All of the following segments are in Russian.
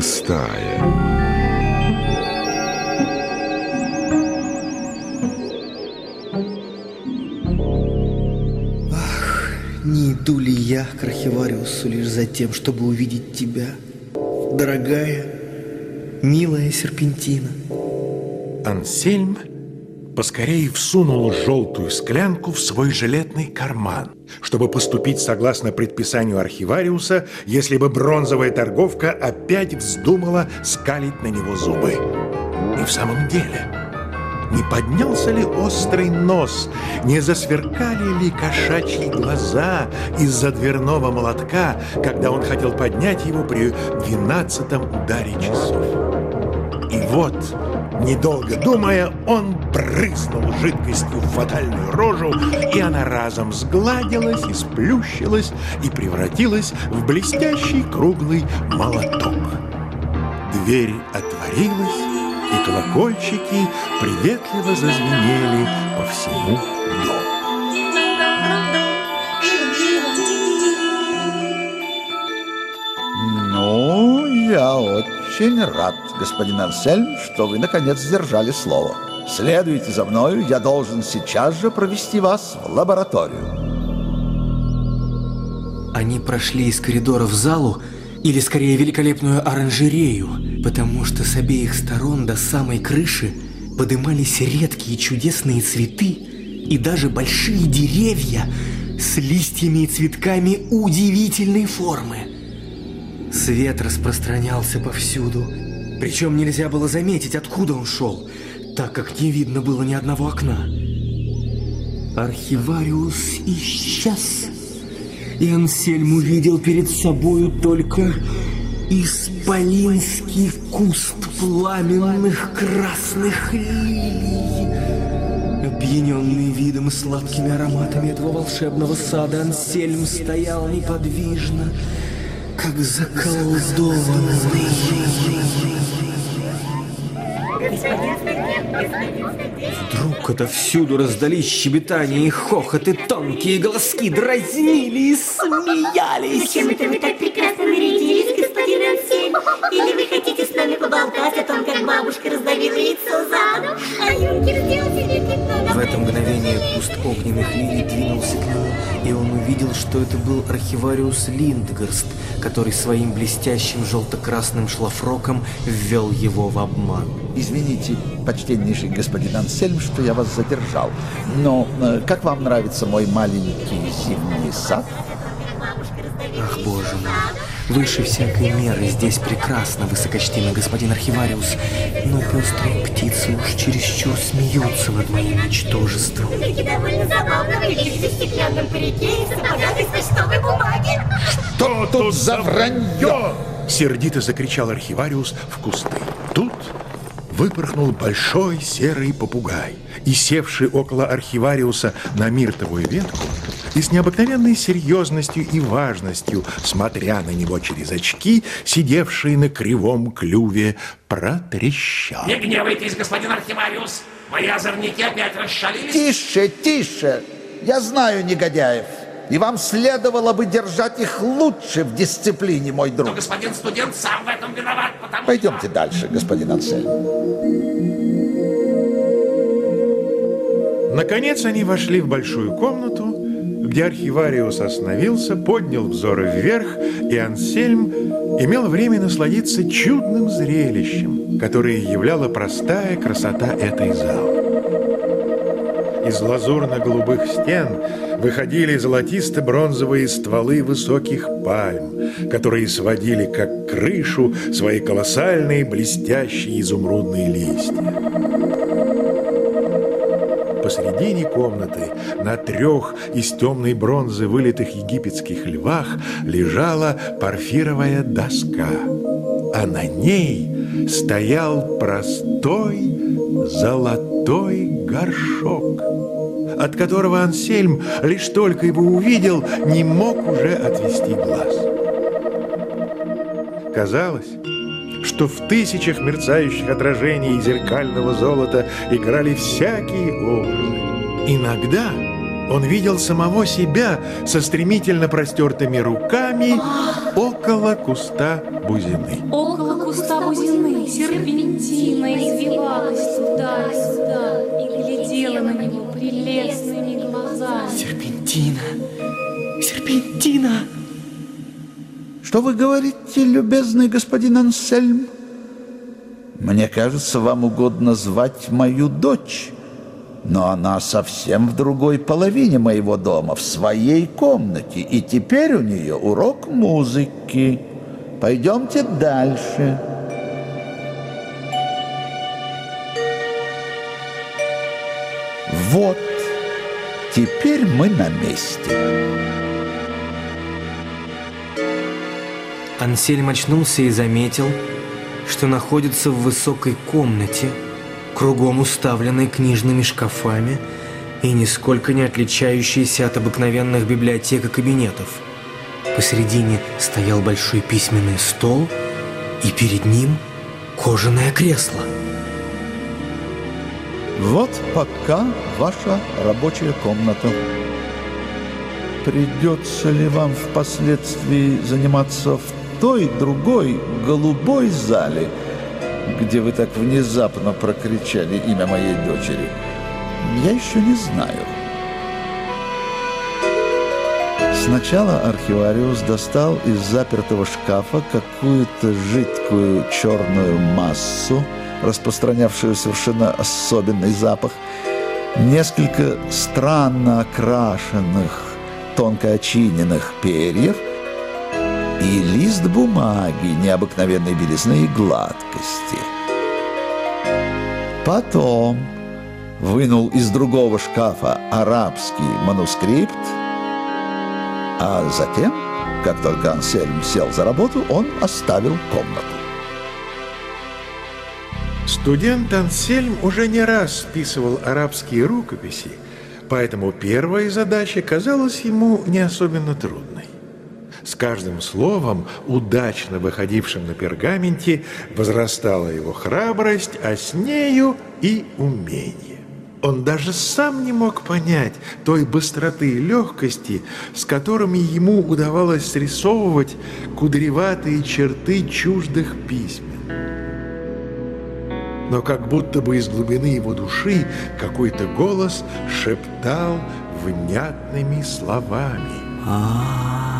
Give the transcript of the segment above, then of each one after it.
шестая. Ах, не иду ли я к Архивариусу лишь за тем, чтобы увидеть тебя, дорогая, милая серпентина? Ансельм поскорее всунул желтую склянку в свой жилетный карман, чтобы поступить согласно предписанию архивариуса, если бы бронзовая торговка опять вздумала скалить на него зубы. И в самом деле, не поднялся ли острый нос, не засверкали ли кошачьи глаза из-за дверного молотка, когда он хотел поднять его при двенадцатом ударе часов. И вот Недолго думая, он брызнул жидкостью в фатальную рожу, и она разом сгладилась и сплющилась и превратилась в блестящий круглый молоток. Дверь отворилась, и колокольчики приветливо зазвенели по всему дому. Я очень рад, господин Ансельм, что вы наконец сдержали слово. Следуйте за мною, я должен сейчас же провести вас в лабораторию. Они прошли из коридора в залу, или скорее великолепную оранжерею, потому что с обеих сторон до самой крыши подымались редкие чудесные цветы и даже большие деревья с листьями и цветками удивительной формы. Свет распространялся повсюду, причем нельзя было заметить, откуда он шел, так как не видно было ни одного окна. Архивариус исчез, и Ансельм увидел перед собою только исполинский куст пламенных красных лилий. Опьяненный видом и сладкими ароматами этого волшебного сада, Ансельм стоял неподвижно, как заколдованный. Вдруг отовсюду раздались щебетания и хохот, и тонкие голоски дразнили и смеялись. Зачем это вы так прекрасно нарядились, господин Ансельм? Или вы хотите с нами поболтать о том, как бабушка раздавила яйцо задом, а юнкер В это мгновение куст огненных лилий двинулся к нему, и он увидел, что это был архивариус Линдгарст, который своим блестящим желто-красным шлафроком ввел его в обман. Извините, почтеннейший господин Ансельм, что я вас задержал. Но э, как вам нравится мой маленький зимний сад? Ах, боже мой, выше всякой меры здесь прекрасно, высокочтимый господин архивариус, но пестрые птицы уж чересчур смеются над моим ничтожеством. Все-таки довольно забавно выглядите в стеклянном парике и сапогах из почтовой бумаги. Что тут за вранье? Сердито закричал архивариус в кусты. Тут выпорхнул большой серый попугай и, севший около архивариуса на миртовую ветку, и с необыкновенной серьезностью и важностью, смотря на него через очки, сидевшие на кривом клюве, протрещал. Не гневайтесь, господин архивариус. Мои озорники опять расшалились. Тише, тише! Я знаю негодяев. И вам следовало бы держать их лучше в дисциплине, мой Но друг. господин студент сам в этом виноват, потому Пойдемте дальше, господин Ансельм. Наконец они вошли в большую комнату, где архивариус остановился, поднял взоры вверх, и Ансельм имел время насладиться чудным зрелищем, которое являла простая красота этой залы. Из лазурно-голубых стен выходили золотисто-бронзовые стволы высоких пальм, которые сводили, как крышу, свои колоссальные блестящие изумрудные листья. Посредине комнаты на трех из темной бронзы вылитых египетских львах лежала парфировая доска, а на ней стоял простой золотой горшок, от которого Ансельм, лишь только его увидел, не мог уже отвести глаз. Казалось, что в тысячах мерцающих отражений зеркального золота играли всякие образы. Иногда Он видел самого себя со стремительно простертыми руками около куста бузины. Около куста бузины серпентина извивалась туда и сюда и глядела на него прелестными глазами. Серпентина! Серпентина! Что вы говорите, любезный господин Ансельм? Мне кажется, вам угодно звать мою дочь, но она совсем в другой половине моего дома, в своей комнате, и теперь у нее урок музыки. Пойдемте дальше. Вот, теперь мы на месте. Ансельм очнулся и заметил, что находится в высокой комнате, кругом уставленной книжными шкафами и нисколько не отличающейся от обыкновенных библиотек и кабинетов. Посередине стоял большой письменный стол, и перед ним кожаное кресло. Вот пока ваша рабочая комната. Придется ли вам впоследствии заниматься в той другой голубой зале, где вы так внезапно прокричали имя моей дочери, я еще не знаю. Сначала архивариус достал из запертого шкафа какую-то жидкую черную массу, распространявшую совершенно особенный запах, несколько странно окрашенных, тонко очиненных перьев – и лист бумаги необыкновенной белизны и гладкости. Потом вынул из другого шкафа арабский манускрипт, а затем, как только Ансельм сел за работу, он оставил комнату. Студент Ансельм уже не раз списывал арабские рукописи, поэтому первая задача казалась ему не особенно трудной. С каждым словом, удачно выходившим на пергаменте, возрастала его храбрость, а с нею и умение. Он даже сам не мог понять той быстроты и легкости, с которыми ему удавалось срисовывать кудреватые черты чуждых письмен. Но как будто бы из глубины его души какой-то голос шептал внятными словами. А-а-а!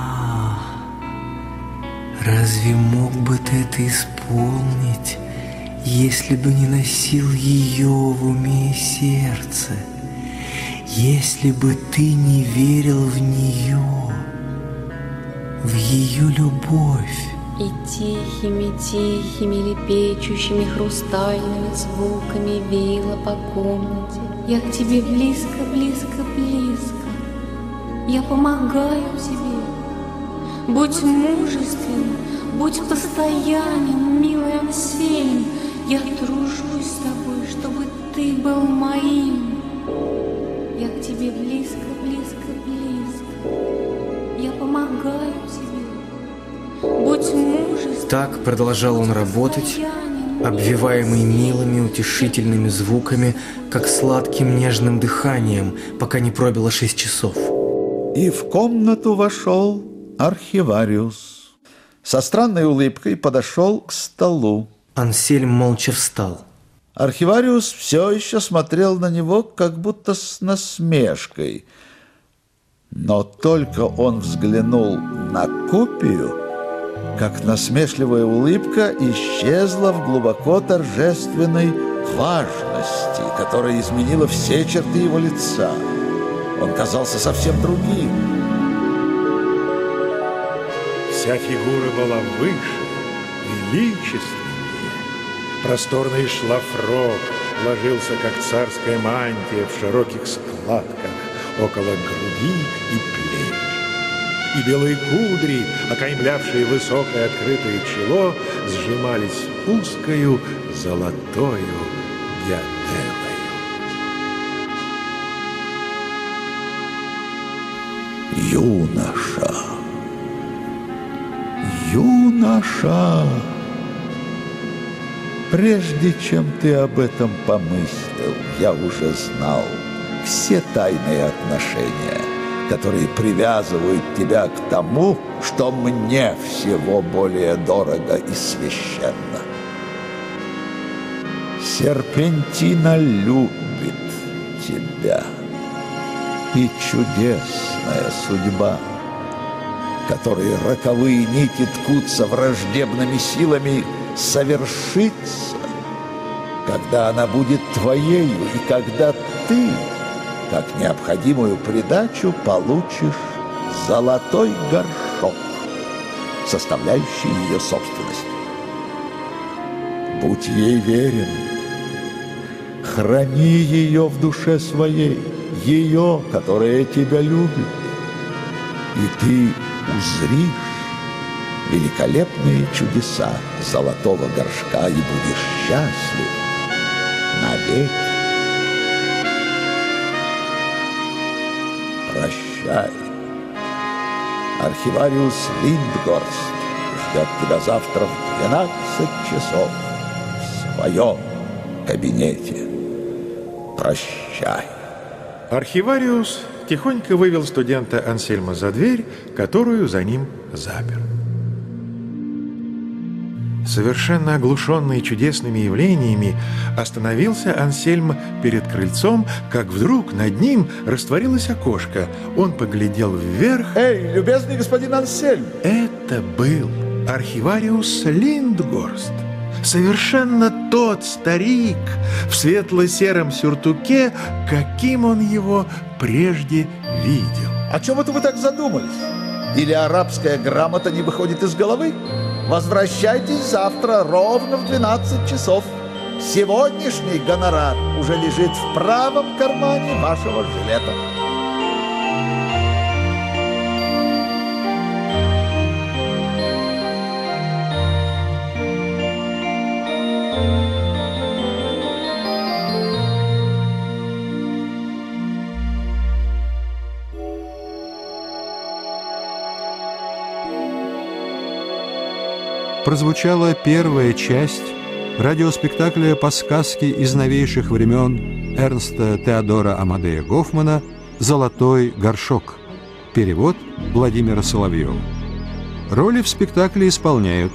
Разве мог бы ты это исполнить, если бы не носил ее в уме и сердце? Если бы ты не верил в нее, в ее любовь? И тихими-тихими лепечущими хрустальными звуками веяло по комнате. Я к тебе близко, близко, близко. Я помогаю тебе. Будь мужественным, будь постоянен, милый Ансельм. Я тружусь с тобой, чтобы ты был моим. Я к тебе близко, близко, близко. Я помогаю тебе. Будь мужественным. Так продолжал он работать, обвиваемый милыми утешительными звуками, как сладким нежным дыханием, пока не пробило шесть часов. И в комнату вошел архивариус. Со странной улыбкой подошел к столу. Ансельм молча встал. Архивариус все еще смотрел на него, как будто с насмешкой. Но только он взглянул на копию, как насмешливая улыбка исчезла в глубоко торжественной важности, которая изменила все черты его лица. Он казался совсем другим. Вся фигура была выше, величественнее. Просторный шлафрок ложился, как царская мантия, в широких складках около груди и плеч. И белые кудри, окаймлявшие высокое открытое чело, сжимались узкою золотою диадемой. Юноша юноша, прежде чем ты об этом помыслил, я уже знал все тайные отношения которые привязывают тебя к тому, что мне всего более дорого и священно. Серпентина любит тебя. И чудесная судьба, которой роковые нити ткутся враждебными силами, совершится, когда она будет твоею, и когда ты, как необходимую придачу, получишь золотой горшок, составляющий ее собственность. Будь ей верен, храни ее в душе своей, ее, которая тебя любит, и ты узришь великолепные чудеса золотого горшка и будешь счастлив навеки. Прощай. Архивариус Линдгорст ждет тебя завтра в 12 часов в своем кабинете. Прощай. Архивариус тихонько вывел студента Ансельма за дверь, которую за ним запер. Совершенно оглушенный чудесными явлениями, остановился Ансельм перед крыльцом, как вдруг над ним растворилось окошко. Он поглядел вверх. Эй, любезный господин Ансельм! Это был архивариус Линдгорст. Совершенно тот старик в светло-сером сюртуке, каким он его прежде видел. О чем это вы так задумались? Или арабская грамота не выходит из головы? Возвращайтесь завтра ровно в 12 часов. Сегодняшний гонорар уже лежит в правом кармане вашего жилета. Прозвучала первая часть радиоспектакля по сказке из новейших времен Эрнста Теодора Амадея Гофмана «Золотой горшок». Перевод Владимира Соловьева. Роли в спектакле исполняют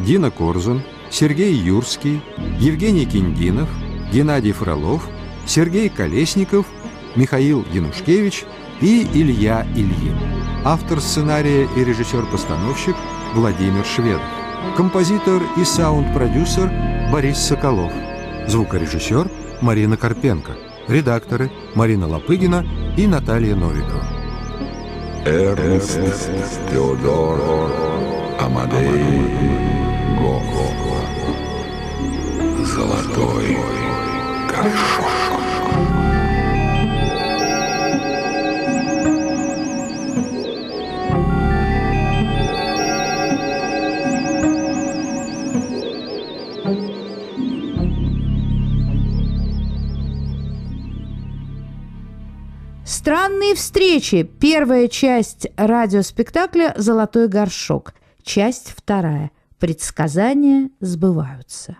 Дина Корзун, Сергей Юрский, Евгений Киндинов, Геннадий Фролов, Сергей Колесников, Михаил Янушкевич и Илья Ильин. Автор сценария и режиссер-постановщик Владимир Шведов. Композитор и саунд-продюсер Борис Соколов. Звукорежиссер Марина Карпенко. Редакторы Марина Лопыгина и Наталья Новикова. Эрнст Теодор Амадей Гогол. Золотой горшок. Встречи. Первая часть радиоспектакля «Золотой горшок». Часть вторая. Предсказания сбываются.